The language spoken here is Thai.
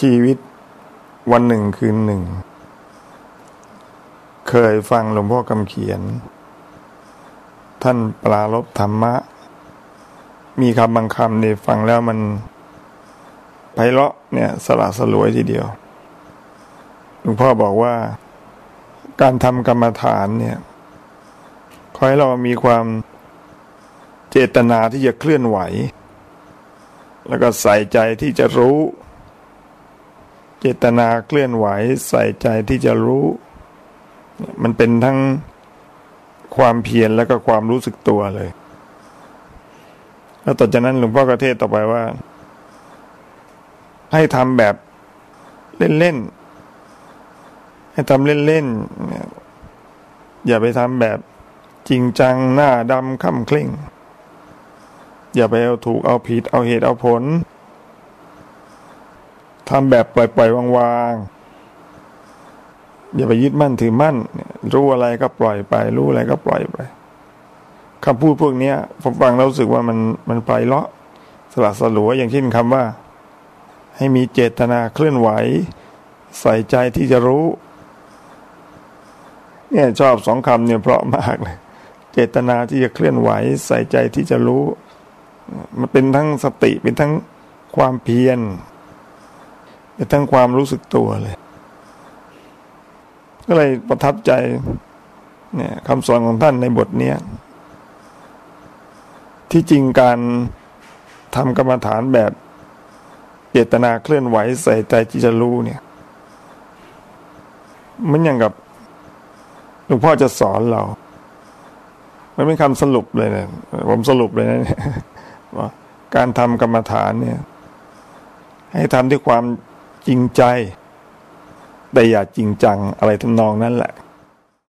ชีวิตวันหนึ่งคืนหนึ่ง เคยฟังหลวงพ่อคำเขียน ท่านปลารบธรรมะ มีคำบางคำเนี่ยฟังแล้วมันไพเราะเนี่ยสละสลวยทีเดียวหลวงพ่อบอกว่า การทำกรรมฐานเนี่ยขอให้เรามีความเจตนาที่จะเคลื่อนไหว แล้วก็ใส่ใจที่จะรู้ เจตนาเคลื่อนไหวใส่ใจที่จะรู้ มันเป็นทั้งความเพียรแล้วก็ความรู้สึกตัวเลย แล้วต่อจากนั้นหลวงพ่อกระเทศต่อไปว่า ให้ทำแบบเล่นๆ ให้ทำเล่นๆ อย่าไปทำแบบจริงจังหน้าดำค่ำเคร่ง อย่าไปเอาถูกเอาผิดเอาเหตุเอาผล ทำแบบปล่อยๆวางๆอย่าไปยึดมั่นถือมั่น รู้อะไรก็ปล่อยไป รู้อะไรก็ปล่อยไปคำพูดพวกนี้ผมฟังแล้วรู้สึกว่ามันมันไปเลาะสลัดสลัวอย่างเช่นคำว่า ให้มีเจตนาเคลื่อนไหว ใส่ใจที่จะรู้ เนี่ยชอบสองคำเนี่ยเพราะมากเลย เจตนาที่จะเคลื่อนไหว ใส่ใจที่จะรู้ มันเป็นทั้งสติเป็นทั้งความเพียร ทั้งความรู้สึกตัวเลย ก็เลยประทับใจเนี่ยคำสอนของท่านในบทเนี้ยที่จริงการทำกรรมฐานแบบเจตนาเคลื่อนไหวใส่ใจที่จะรู้เนี่ย มันอย่างกับหลวงพ่อจะสอนเรา มันเป็นคำสรุปเลยเนะผมสรุปเลยนะเนี่ยว่าการทำกรรมฐานเนี่ย ให้ทำด้วยความ ริงใจ แต่อย่าจริงจังอะไรทำนองนั้นแหละ